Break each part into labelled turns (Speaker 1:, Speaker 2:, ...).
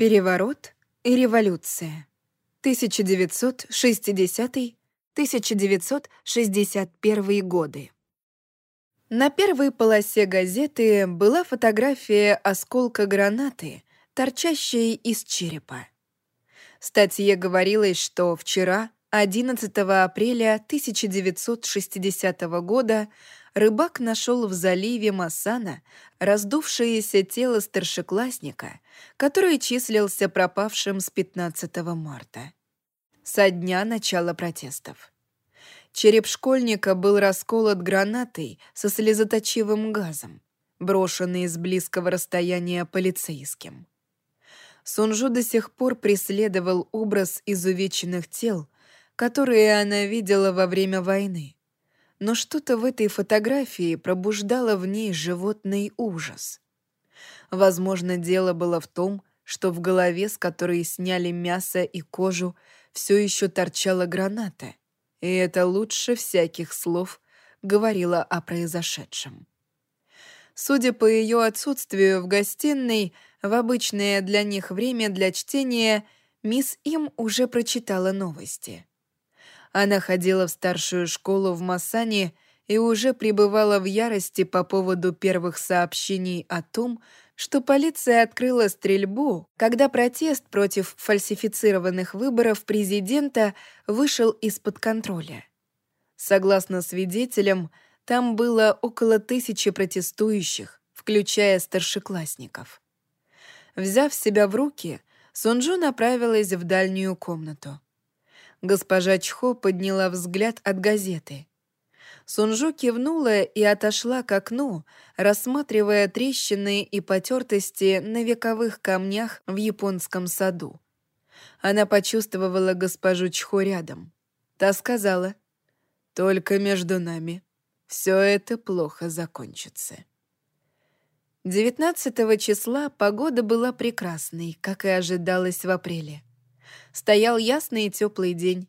Speaker 1: Переворот и революция. 1960-1961 годы. На первой полосе газеты была фотография осколка гранаты, торчащей из черепа. В статье говорилось, что вчера, 11 апреля 1960 года, рыбак нашел в заливе Масана раздувшееся тело старшеклассника, который числился пропавшим с 15 марта. Со дня начала протестов. Череп школьника был расколот гранатой со слезоточивым газом, брошенный с близкого расстояния полицейским. Сунжу до сих пор преследовал образ изувеченных тел, которые она видела во время войны. Но что-то в этой фотографии пробуждало в ней животный ужас. Возможно, дело было в том, что в голове, с которой сняли мясо и кожу, все еще торчала граната, и это лучше всяких слов говорило о произошедшем. Судя по ее отсутствию в гостиной, в обычное для них время для чтения, мисс Им уже прочитала новости. Она ходила в старшую школу в Массане и уже пребывала в ярости по поводу первых сообщений о том, что полиция открыла стрельбу, когда протест против фальсифицированных выборов президента вышел из-под контроля. Согласно свидетелям, там было около тысячи протестующих, включая старшеклассников. Взяв себя в руки, Сунджу направилась в дальнюю комнату. Госпожа Чхо подняла взгляд от газеты. Сунжу кивнула и отошла к окну, рассматривая трещины и потертости на вековых камнях в японском саду. Она почувствовала госпожу Чхо рядом. Та сказала, «Только между нами. Все это плохо закончится». 19 числа погода была прекрасной, как и ожидалось в апреле. Стоял ясный и теплый день.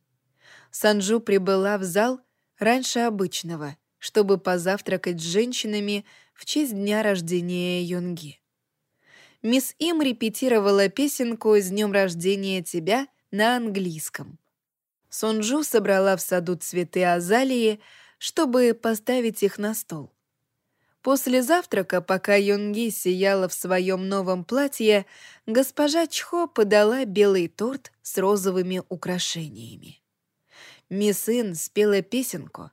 Speaker 1: Санджу прибыла в зал раньше обычного, чтобы позавтракать с женщинами в честь дня рождения Юнги. Мисс Им репетировала песенку «С днем рождения тебя» на английском. Сонджу собрала в саду цветы азалии, чтобы поставить их на стол. После завтрака, пока Юнги сияла в своем новом платье, госпожа Чхо подала белый торт с розовыми украшениями. Мисс Ин спела песенку.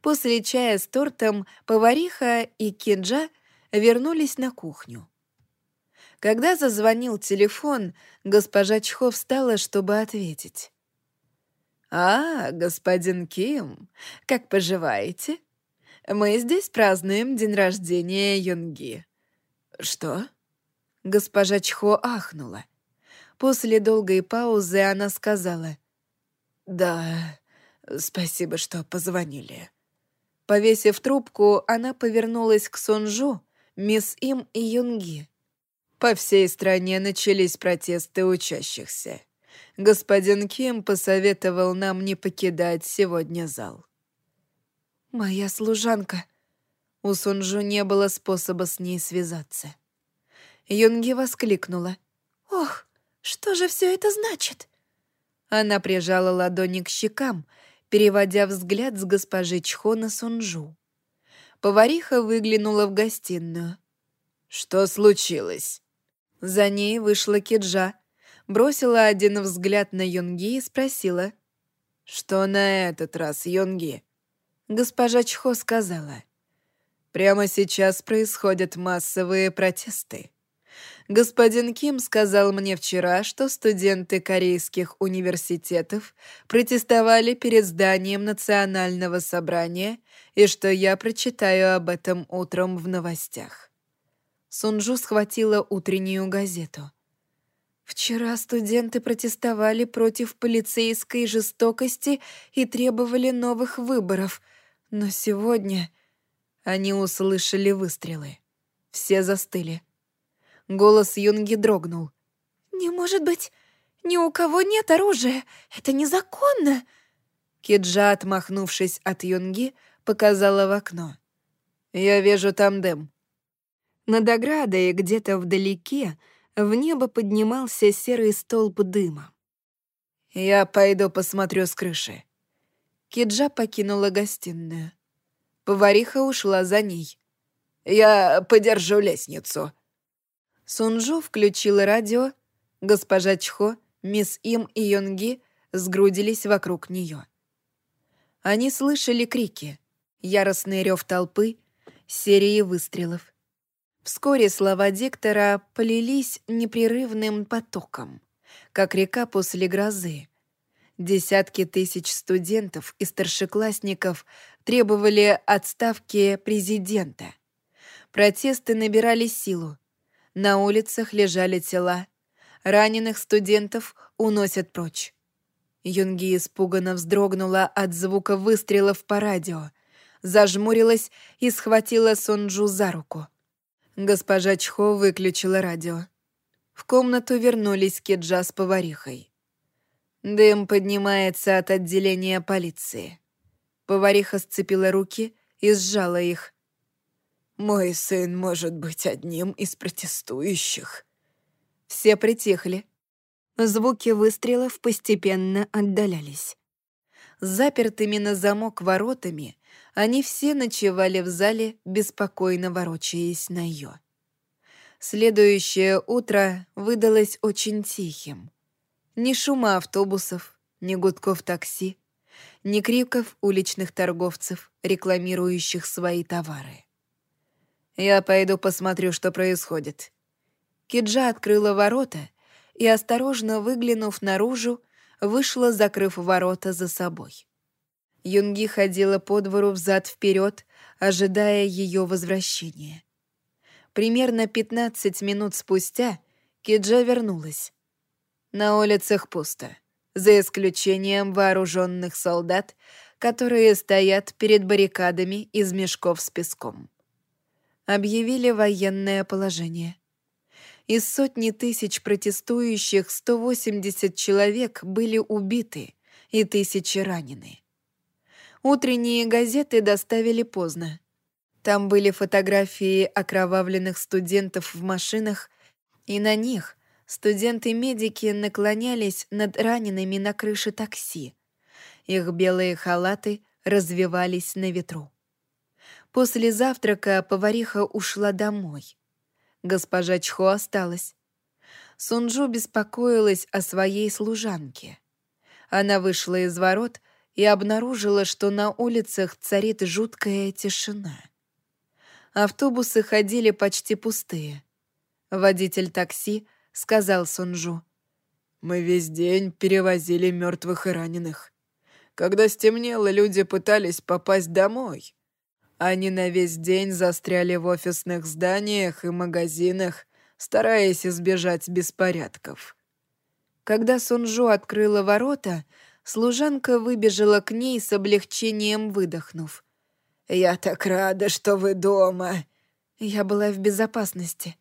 Speaker 1: После чая с тортом повариха и Кинджа вернулись на кухню. Когда зазвонил телефон, госпожа Чхо встала, чтобы ответить. «А, господин Ким, как поживаете? Мы здесь празднуем день рождения Юнги». «Что?» Госпожа Чхо ахнула. После долгой паузы она сказала. «Да, «Спасибо, что позвонили». Повесив трубку, она повернулась к Сонжу, мисс Им и Юнги. По всей стране начались протесты учащихся. Господин Ким посоветовал нам не покидать сегодня зал. «Моя служанка». У Сунжу не было способа с ней связаться. Юнги воскликнула. «Ох, что же все это значит?» Она прижала ладони к щекам, переводя взгляд с госпожи Чхо на Сунжу. Повариха выглянула в гостиную. «Что случилось?» За ней вышла Киджа, бросила один взгляд на Юнги и спросила. «Что на этот раз, Юнги?» Госпожа Чхо сказала. «Прямо сейчас происходят массовые протесты. Господин Ким сказал мне вчера, что студенты корейских университетов протестовали перед зданием национального собрания и что я прочитаю об этом утром в новостях. Сунжу схватила утреннюю газету. Вчера студенты протестовали против полицейской жестокости и требовали новых выборов, но сегодня они услышали выстрелы. Все застыли. Голос Юнги дрогнул. «Не может быть! Ни у кого нет оружия! Это незаконно!» Киджа, отмахнувшись от Юнги, показала в окно. «Я вижу там дым». Над оградой, где-то вдалеке,
Speaker 2: в небо поднимался серый столб дыма.
Speaker 1: «Я пойду посмотрю с крыши». Киджа покинула гостиную. Повариха ушла за ней. «Я подержу лестницу». Сунжу включила радио. Госпожа Чхо, мисс Им и Йонги сгрудились вокруг нее. Они слышали крики, яростный рев толпы, серии выстрелов. Вскоре слова диктора полились непрерывным потоком, как река после грозы. Десятки тысяч студентов и старшеклассников требовали отставки президента. Протесты набирали силу. На улицах лежали тела. Раненых студентов уносят прочь. Юнги испуганно вздрогнула от звука выстрелов по радио, зажмурилась и схватила Сонджу за руку. Госпожа Чхо выключила радио. В комнату вернулись Кеджа с поварихой. Дым поднимается от отделения полиции. Повариха сцепила руки и сжала их. «Мой сын может быть одним из протестующих». Все притихли. Звуки выстрелов постепенно отдалялись. Запертыми на замок воротами они все ночевали в зале, беспокойно ворочаясь на ее. Следующее утро выдалось очень тихим. Ни шума автобусов, ни гудков такси, ни криков уличных торговцев, рекламирующих свои товары. «Я пойду посмотрю, что происходит». Киджа открыла ворота и, осторожно выглянув наружу, вышла, закрыв ворота за собой. Юнги ходила по двору взад-вперед, ожидая ее возвращения. Примерно 15 минут спустя Киджа вернулась. На улицах пусто, за исключением вооруженных солдат, которые стоят перед баррикадами из мешков с песком. Объявили военное положение. Из сотни тысяч протестующих 180 человек были убиты и тысячи ранены. Утренние газеты доставили поздно. Там были фотографии окровавленных студентов в машинах, и на них студенты-медики наклонялись над ранеными на крыше такси. Их белые халаты развивались на ветру. После завтрака повариха ушла домой. Госпожа Чхо осталась. Сунджу беспокоилась о своей служанке. Она вышла из ворот и обнаружила, что на улицах царит жуткая тишина. Автобусы ходили почти пустые. Водитель такси сказал Сунжу. «Мы весь день перевозили мертвых и раненых. Когда стемнело, люди пытались попасть домой. Они на весь день застряли в офисных зданиях и магазинах, стараясь избежать беспорядков». Когда Сунжу открыла ворота, Служанка выбежала к ней с облегчением выдохнув. «Я так рада, что вы дома!» Я была в безопасности.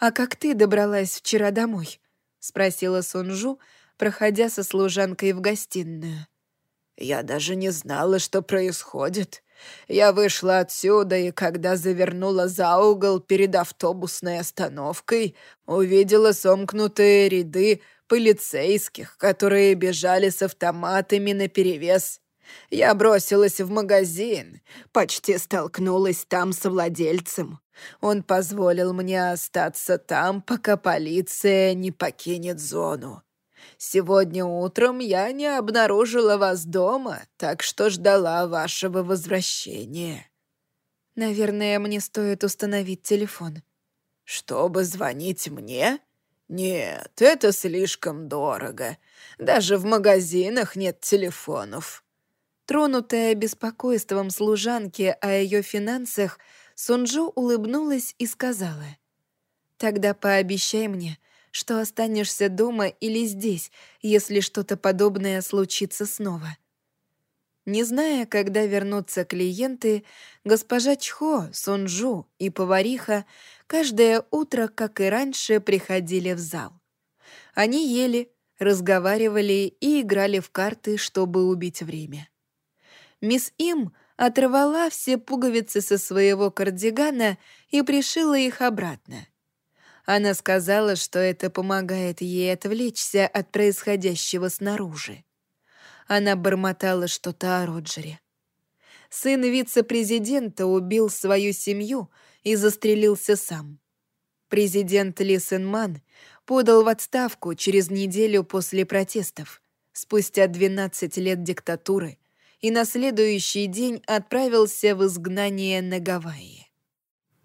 Speaker 1: «А как ты добралась вчера домой?» — спросила Сунжу, проходя со служанкой в гостиную. «Я даже не знала, что происходит. Я вышла отсюда, и когда завернула за угол перед автобусной остановкой, увидела сомкнутые ряды полицейских, которые бежали с автоматами наперевес. Я бросилась в магазин, почти столкнулась там с владельцем. Он позволил мне остаться там, пока полиция не покинет зону. Сегодня утром я не обнаружила вас дома, так что ждала вашего возвращения. Наверное, мне стоит установить телефон. Чтобы звонить мне? «Нет, это слишком дорого. Даже в магазинах нет телефонов». Тронутая беспокойством служанки о ее финансах, Сунджу улыбнулась и сказала, «Тогда пообещай мне, что останешься дома или здесь, если что-то подобное случится снова». Не зная, когда вернутся клиенты, госпожа Чхо, Сунжу и повариха каждое утро, как и раньше, приходили в зал. Они ели, разговаривали и играли в карты, чтобы убить время. Мисс Им оторвала все пуговицы со своего кардигана и пришила их обратно. Она сказала, что это помогает ей отвлечься от происходящего снаружи. Она бормотала что-то о Роджере. Сын вице-президента убил свою семью и застрелился сам. Президент Ли Сенман подал в отставку через неделю после протестов, спустя 12 лет диктатуры, и на следующий день отправился в изгнание на Гавайи.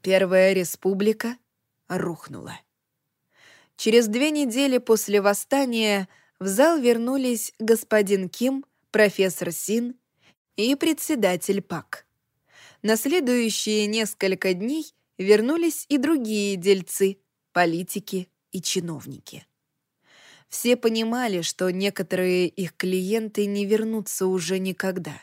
Speaker 1: Первая республика рухнула. Через две недели после восстания в зал вернулись господин Ким, профессор Син и председатель ПАК. На следующие несколько дней вернулись и другие дельцы, политики и чиновники. Все понимали, что некоторые их клиенты не вернутся уже никогда.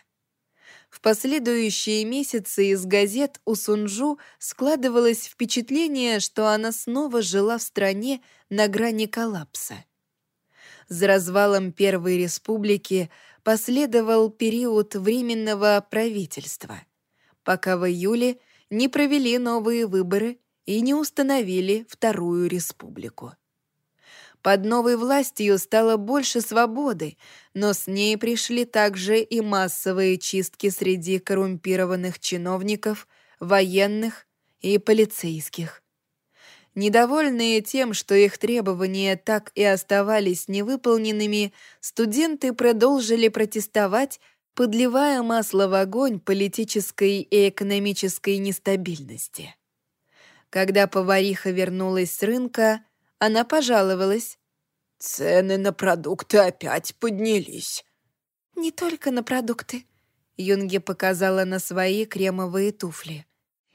Speaker 1: В последующие месяцы из газет у Сунжу складывалось впечатление, что она снова жила в стране на грани коллапса. За развалом Первой Республики последовал период Временного правительства, пока в июле не провели новые выборы и не установили Вторую Республику. Под новой властью стало больше свободы, но с ней пришли также и массовые чистки среди коррумпированных чиновников, военных и полицейских. Недовольные тем, что их требования так и оставались невыполненными, студенты продолжили протестовать, подливая масло в огонь политической и экономической нестабильности. Когда повариха вернулась с рынка, она пожаловалась. «Цены на продукты опять поднялись».
Speaker 2: «Не только на продукты», —
Speaker 1: Юнге показала на свои кремовые туфли.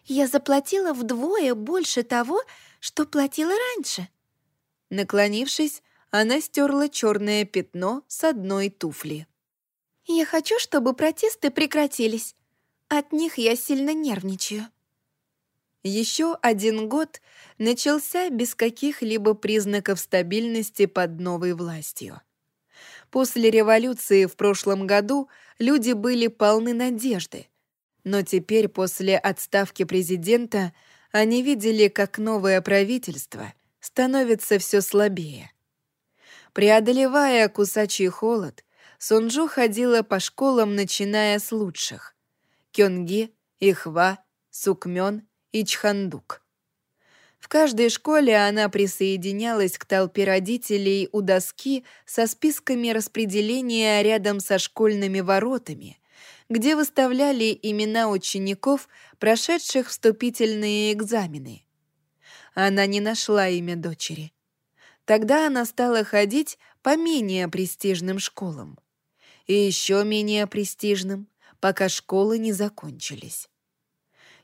Speaker 2: «Я заплатила вдвое больше того, что платила раньше».
Speaker 1: Наклонившись, она стерла черное пятно с одной туфли.
Speaker 2: «Я хочу, чтобы протесты прекратились. От них я сильно нервничаю».
Speaker 1: Еще один год начался без каких-либо признаков стабильности под новой властью. После революции в прошлом году люди были полны надежды, но теперь после отставки президента они видели, как новое правительство становится все слабее. Преодолевая кусачий холод, Сунжу ходила по школам, начиная с лучших — Кёнги, Ихва, Сукмён и Чхандук. В каждой школе она присоединялась к толпе родителей у доски со списками распределения рядом со школьными воротами, где выставляли имена учеников, прошедших вступительные экзамены. Она не нашла имя дочери. Тогда она стала ходить по менее престижным школам. И еще менее престижным, пока школы не закончились.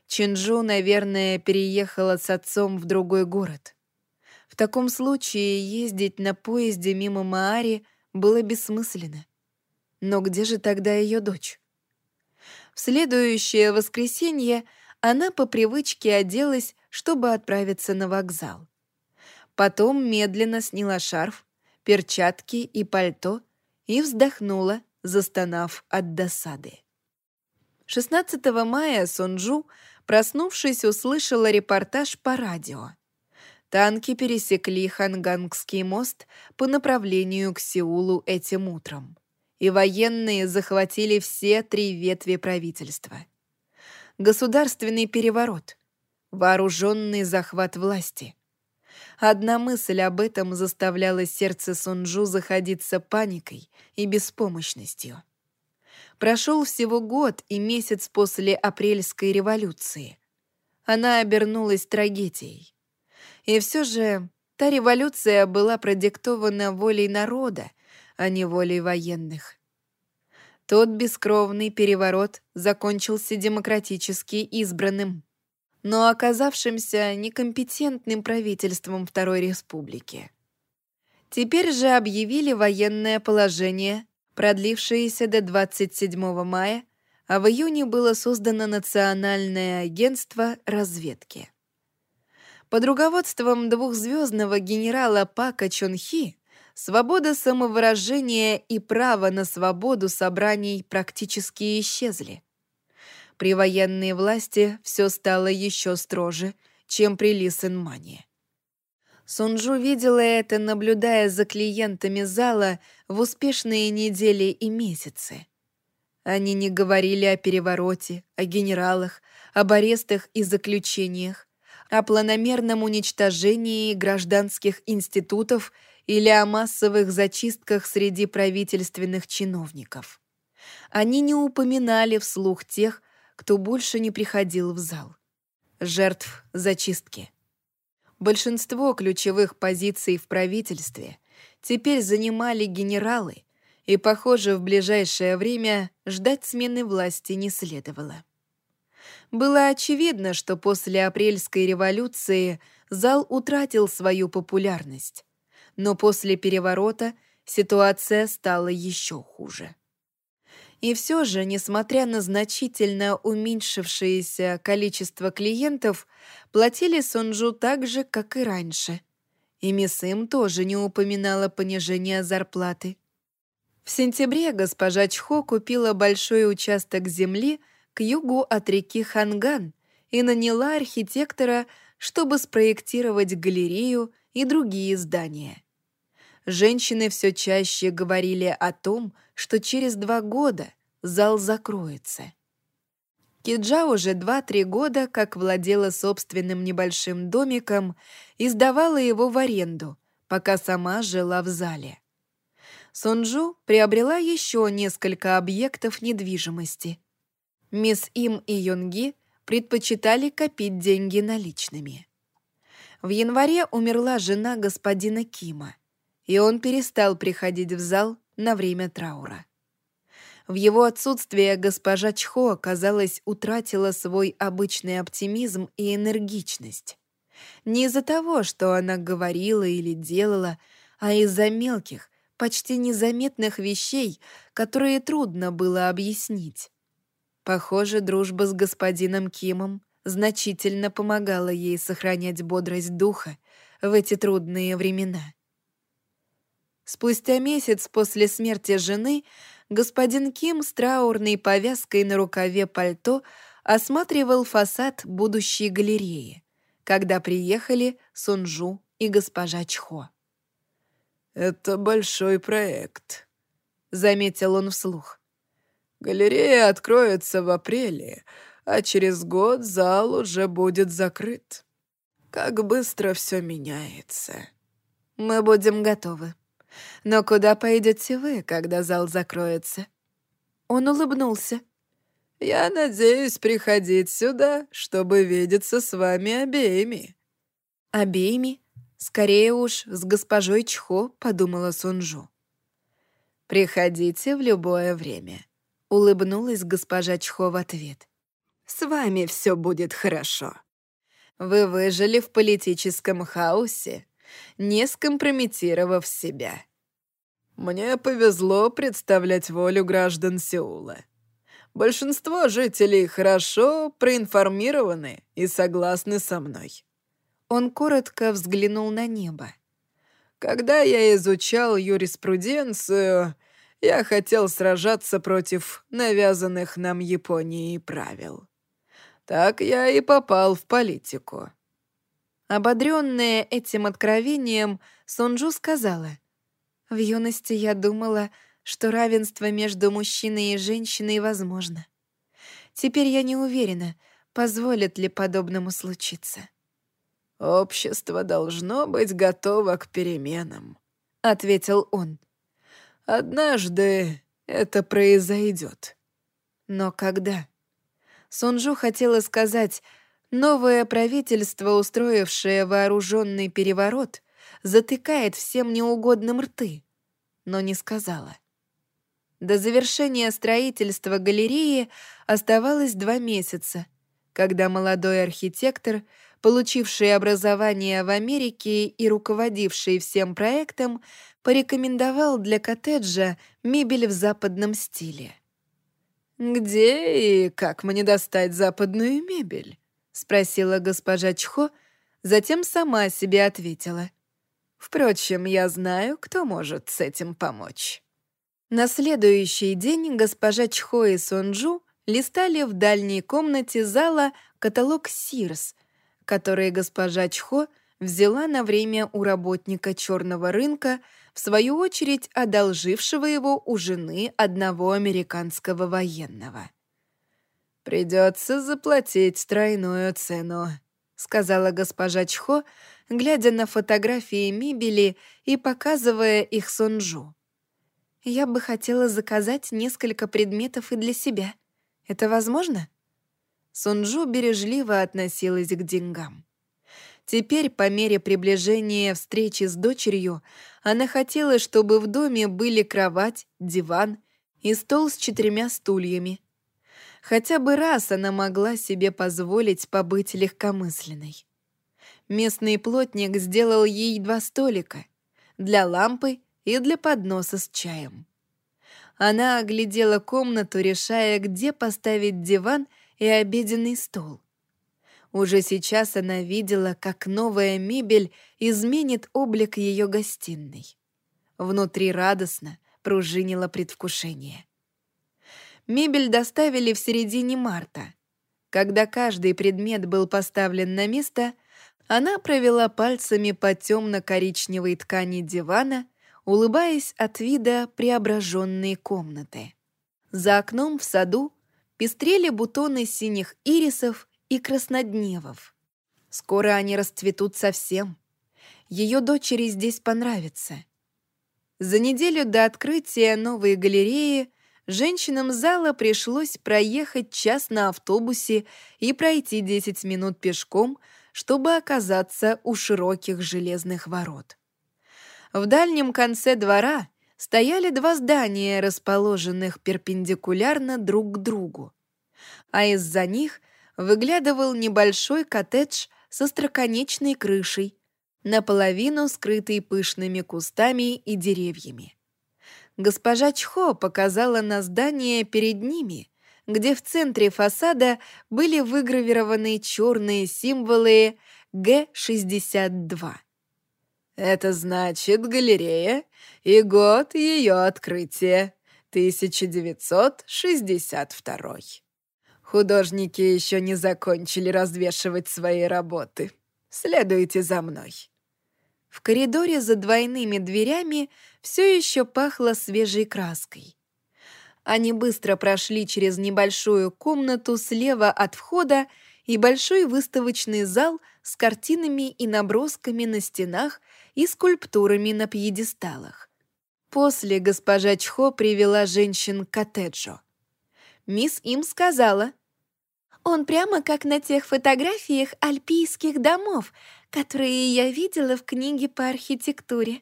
Speaker 1: Чинджу, наверное, переехала с отцом в другой город. В таком случае ездить на поезде мимо Маари было бессмысленно. Но где же тогда ее дочь? В следующее воскресенье она по привычке оделась, чтобы отправиться на вокзал. Потом медленно сняла шарф, перчатки и пальто и вздохнула, застонав от досады. 16 мая Сунджу проснувшись, услышала репортаж по радио. Танки пересекли Хангангский мост по направлению к Сеулу этим утром, и военные захватили все три ветви правительства. Государственный переворот, вооруженный захват власти. Одна мысль об этом заставляла сердце Сунжу заходиться паникой и беспомощностью. Прошел всего год и месяц после апрельской революции. Она обернулась трагедией. И все же та революция была продиктована волей народа, а не волей военных. Тот бескровный переворот закончился демократически избранным, но оказавшимся некомпетентным правительством Второй Республики. Теперь же объявили военное положение продлившееся до 27 мая, а в июне было создано Национальное агентство разведки. Под руководством двухзвездного генерала Пака Чонхи свобода самовыражения и право на свободу собраний практически исчезли. При военной власти все стало еще строже, чем при Лисенмане. Сунжу видела это, наблюдая за клиентами зала в успешные недели и месяцы. Они не говорили о перевороте, о генералах, об арестах и заключениях, о планомерном уничтожении гражданских институтов или о массовых зачистках среди правительственных чиновников. Они не упоминали вслух тех, кто больше не приходил в зал. Жертв зачистки. Большинство ключевых позиций в правительстве теперь занимали генералы, и, похоже, в ближайшее время ждать смены власти не следовало. Было очевидно, что после апрельской революции зал утратил свою популярность, но после переворота ситуация стала еще хуже. И все же, несмотря на значительно уменьшившееся количество клиентов, платили Сонджу так же, как и раньше. И мисс Им тоже не упоминала понижения зарплаты. В сентябре госпожа Чхо купила большой участок земли к югу от реки Ханган и наняла архитектора, чтобы спроектировать галерею и другие здания. Женщины все чаще говорили о том, что через два года зал закроется. Киджа уже два-три года как владела собственным небольшим домиком и сдавала его в аренду, пока сама жила в зале. Сонджу приобрела еще несколько объектов недвижимости. Мисс Им и Йонги предпочитали копить деньги наличными. В январе умерла жена господина Кима, и он перестал приходить в зал на время траура. В его отсутствие госпожа Чхо, казалось, утратила свой обычный оптимизм и энергичность. Не из-за того, что она говорила или делала, а из-за мелких, почти незаметных вещей, которые трудно было объяснить. Похоже, дружба с господином Кимом значительно помогала ей сохранять бодрость духа в эти трудные времена. Спустя месяц после смерти жены господин Ким с траурной повязкой на рукаве пальто осматривал фасад будущей галереи, когда приехали Сунжу и госпожа Чхо.
Speaker 3: «Это большой проект», — заметил он вслух. «Галерея откроется в апреле, а через год зал уже будет закрыт. Как быстро все меняется».
Speaker 1: «Мы будем готовы. Но куда пойдете вы, когда зал закроется?» Он улыбнулся.
Speaker 3: «Я надеюсь приходить сюда, чтобы видеться с вами обеими».
Speaker 1: «Обеими?» Скорее уж, с госпожой Чхо, подумала Сунжу. «Приходите в любое время», — улыбнулась госпожа Чхо в ответ. «С вами все будет хорошо. Вы выжили в политическом хаосе, не скомпрометировав себя».
Speaker 3: «Мне повезло представлять волю граждан Сеула. Большинство жителей хорошо проинформированы и согласны со мной.
Speaker 1: Он коротко взглянул на небо.
Speaker 3: «Когда я изучал юриспруденцию, я хотел сражаться против навязанных нам Японией правил. Так я и попал в политику».
Speaker 1: Ободренная этим откровением, Сонджу сказала, «В юности я думала, что равенство между мужчиной и женщиной возможно. Теперь я не уверена, позволит ли подобному случиться».
Speaker 3: «Общество должно быть готово к переменам», — ответил он. «Однажды это произойдет».
Speaker 1: Но когда? Сунжу хотела сказать, новое правительство, устроившее вооруженный переворот, затыкает всем неугодным рты, но не сказала. До завершения строительства галереи оставалось два месяца, когда молодой архитектор — получивший образование в Америке и руководивший всем проектом, порекомендовал для коттеджа мебель в западном стиле.
Speaker 3: «Где и как мне достать западную мебель?» — спросила госпожа Чхо, затем сама себе ответила. «Впрочем, я знаю, кто может с этим помочь».
Speaker 1: На следующий день госпожа Чхо и Сонджу листали в дальней комнате зала каталог «Сирс», которые госпожа Чхо взяла на время у работника черного рынка, в свою очередь одолжившего его у жены одного американского военного. «Придется заплатить тройную цену», — сказала госпожа Чхо, глядя на фотографии мебели и показывая их Сонджу.
Speaker 2: «Я бы хотела заказать несколько предметов и для себя. Это возможно?»
Speaker 1: Сунджу бережливо относилась к деньгам. Теперь, по мере приближения встречи с дочерью, она хотела, чтобы в доме были кровать, диван и стол с четырьмя стульями. Хотя бы раз она могла себе позволить побыть легкомысленной. Местный плотник сделал ей два столика для лампы и для подноса с чаем. Она оглядела комнату, решая, где поставить диван и обеденный стол. Уже сейчас она видела, как новая мебель изменит облик ее гостиной. Внутри радостно пружинило предвкушение. Мебель доставили в середине марта. Когда каждый предмет был поставлен на место, она провела пальцами по темно-коричневой ткани дивана, улыбаясь от вида преображенной комнаты. За окном в саду пестрели бутоны синих ирисов и краснодневов. Скоро они расцветут совсем. Ее дочери здесь понравится. За неделю до открытия новой галереи женщинам зала пришлось проехать час на автобусе и пройти 10 минут пешком, чтобы оказаться у широких железных ворот. В дальнем конце двора стояли два здания, расположенных перпендикулярно друг к другу, а из-за них выглядывал небольшой коттедж со строконечной крышей, наполовину скрытый пышными кустами и деревьями. Госпожа Чхо показала на здание перед ними, где в центре фасада были выгравированы черные символы Г-62. Это значит галерея и год ее открытия — 1962. Художники еще не закончили развешивать свои работы. Следуйте за мной». В коридоре за двойными дверями все еще пахло свежей краской. Они быстро прошли через небольшую комнату слева от входа и большой выставочный зал с картинами и набросками на стенах и скульптурами на пьедесталах. После госпожа Чхо привела женщин к коттеджу. Мисс Им сказала —
Speaker 2: он прямо как на тех фотографиях альпийских домов, которые я видела в книге по архитектуре.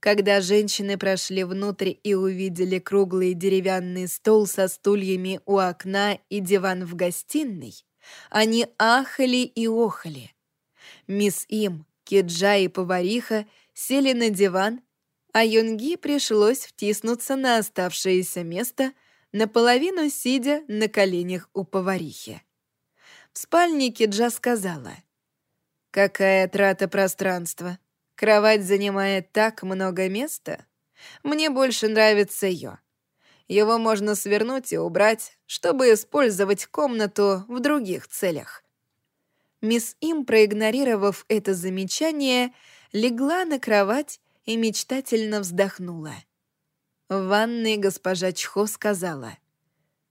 Speaker 1: Когда женщины прошли внутрь и увидели круглый деревянный стол со стульями у окна и диван в гостиной, они ахали и охали. Мисс Им, Киджа и повариха сели на диван, а Юнги пришлось втиснуться на оставшееся место — наполовину сидя на коленях у поварихи. В спальне Киджа сказала, «Какая трата пространства! Кровать занимает так много места. Мне больше нравится ее. Его можно свернуть и убрать, чтобы использовать комнату в других целях». Мисс Им, проигнорировав это замечание, легла на кровать и мечтательно вздохнула. В ванной госпожа Чхо сказала.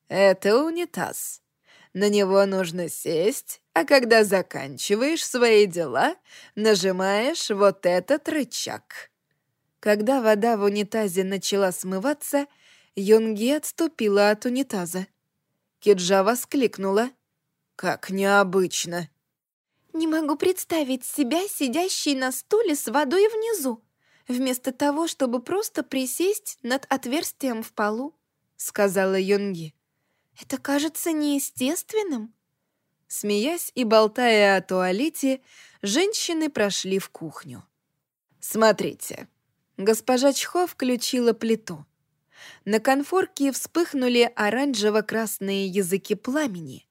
Speaker 1: «Это унитаз. На него нужно сесть, а когда заканчиваешь свои дела, нажимаешь вот этот рычаг». Когда вода в унитазе начала смываться, Юнги отступила от унитаза. Киджа воскликнула. «Как необычно!»
Speaker 2: «Не могу представить себя, сидящей на стуле с водой внизу», вместо того, чтобы просто присесть над отверстием в полу», — сказала Юнги. «Это кажется неестественным».
Speaker 1: Смеясь и болтая о туалете, женщины прошли в кухню. «Смотрите». Госпожа Чхо включила плиту. На конфорке вспыхнули оранжево-красные языки пламени,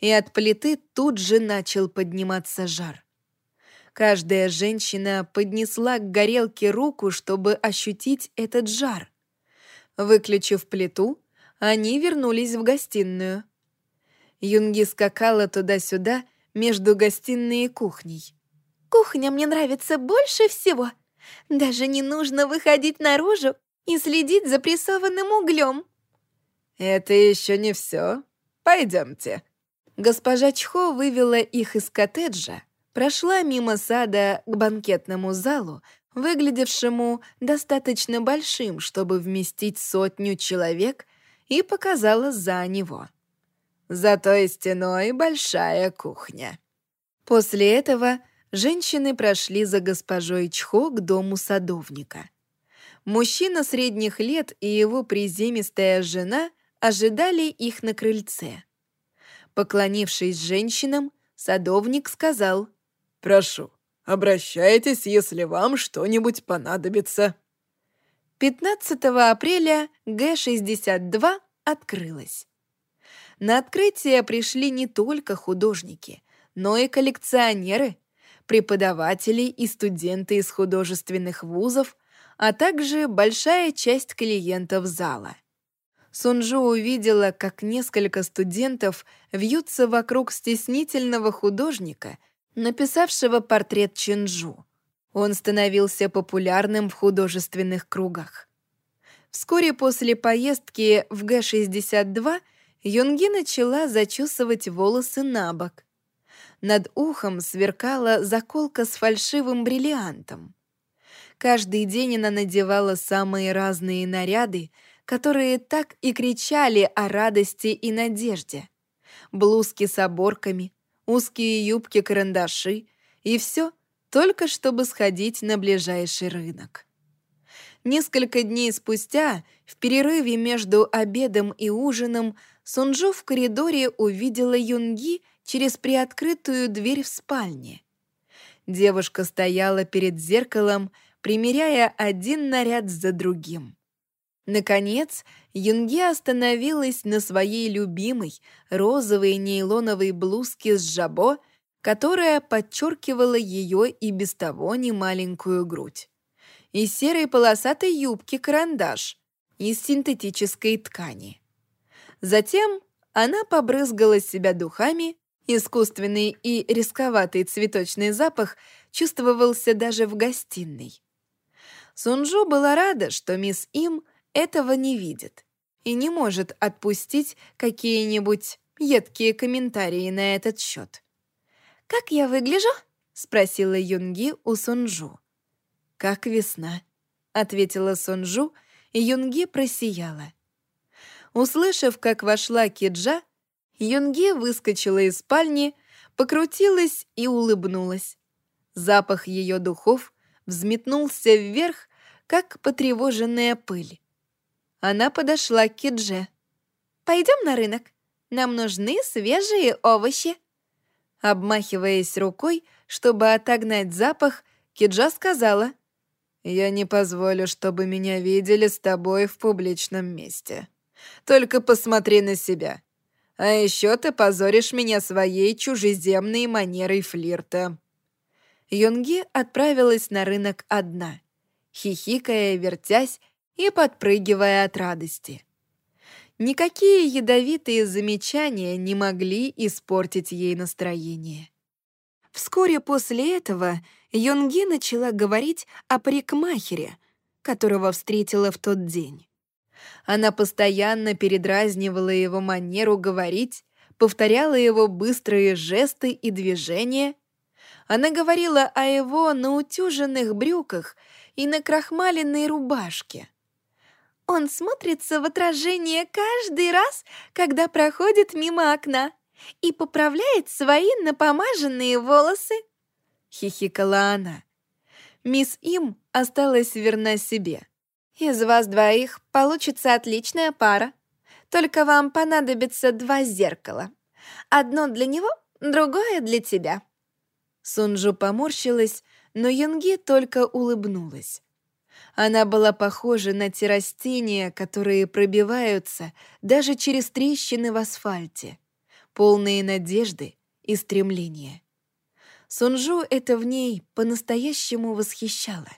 Speaker 1: и от плиты тут же начал подниматься жар. Каждая женщина поднесла к горелке руку, чтобы ощутить этот жар. Выключив плиту, они вернулись в гостиную. Юнги скакала туда-сюда между гостиной и кухней.
Speaker 2: Кухня мне нравится больше всего. Даже не нужно выходить наружу и следить за прессованным углем.
Speaker 3: Это еще не все. Пойдемте.
Speaker 1: Госпожа Чхо вывела их из коттеджа, прошла мимо сада к банкетному залу, выглядевшему достаточно большим, чтобы вместить сотню человек, и показала за него.
Speaker 3: За той стеной большая кухня.
Speaker 1: После этого женщины прошли за госпожой Чхо к дому садовника. Мужчина средних лет и его приземистая жена ожидали их на крыльце. Поклонившись женщинам, садовник сказал
Speaker 3: «Прошу, обращайтесь, если вам что-нибудь понадобится».
Speaker 1: 15 апреля Г-62 открылась. На открытие пришли не только художники, но и коллекционеры, преподаватели и студенты из художественных вузов, а также большая часть клиентов зала. Сунжу увидела, как несколько студентов вьются вокруг стеснительного художника, написавшего портрет Чинджу. Он становился популярным в художественных кругах. Вскоре после поездки в Г-62 Юнги начала зачесывать волосы на бок. Над ухом сверкала заколка с фальшивым бриллиантом. Каждый день она надевала самые разные наряды, которые так и кричали о радости и надежде. Блузки с оборками, узкие юбки-карандаши и все только чтобы сходить на ближайший рынок. Несколько дней спустя, в перерыве между обедом и ужином, Сунжу в коридоре увидела Юнги через приоткрытую дверь в спальне. Девушка стояла перед зеркалом, примеряя один наряд за другим. Наконец, Юнги остановилась на своей любимой розовой нейлоновой блузке с жабо, которая подчеркивала ее и без того немаленькую грудь, и серой полосатой юбке карандаш из синтетической ткани. Затем она побрызгала себя духами, искусственный и рисковатый цветочный запах чувствовался даже в гостиной. Сунжу была рада, что мисс Им этого не видит и не может отпустить какие-нибудь едкие комментарии на этот счет.
Speaker 2: «Как я выгляжу?» — спросила Юнги у Сунжу.
Speaker 1: «Как весна», — ответила Сунжу, и Юнги просияла. Услышав, как вошла Киджа, Юнге выскочила из спальни, покрутилась и улыбнулась. Запах ее духов взметнулся вверх, как потревоженная пыль. Она подошла к Кидже.
Speaker 2: «Пойдем на рынок. Нам нужны свежие овощи».
Speaker 1: Обмахиваясь рукой, чтобы отогнать запах, Киджа сказала, «Я не позволю, чтобы меня видели с тобой в публичном месте». Только посмотри на себя. А еще ты позоришь меня своей чужеземной манерой флирта». Юнги отправилась на рынок одна, хихикая, вертясь и подпрыгивая от радости. Никакие ядовитые замечания не могли испортить ей настроение. Вскоре после этого Юнги начала говорить о парикмахере, которого встретила в тот день. Она постоянно передразнивала его манеру говорить, повторяла его быстрые жесты и движения. Она говорила о его наутюженных брюках и на крахмаленной рубашке.
Speaker 2: Он смотрится в отражение каждый раз, когда проходит мимо окна и поправляет свои напомаженные волосы.
Speaker 1: Хихикала она. Мисс Им осталась верна себе.
Speaker 2: Из вас двоих получится отличная пара. Только вам понадобится два зеркала. Одно для него, другое для тебя».
Speaker 1: Сунжу поморщилась, но Юнги только улыбнулась. Она была похожа на те растения, которые пробиваются даже через трещины в асфальте, полные надежды и стремления. Сунжу это в ней по-настоящему восхищало.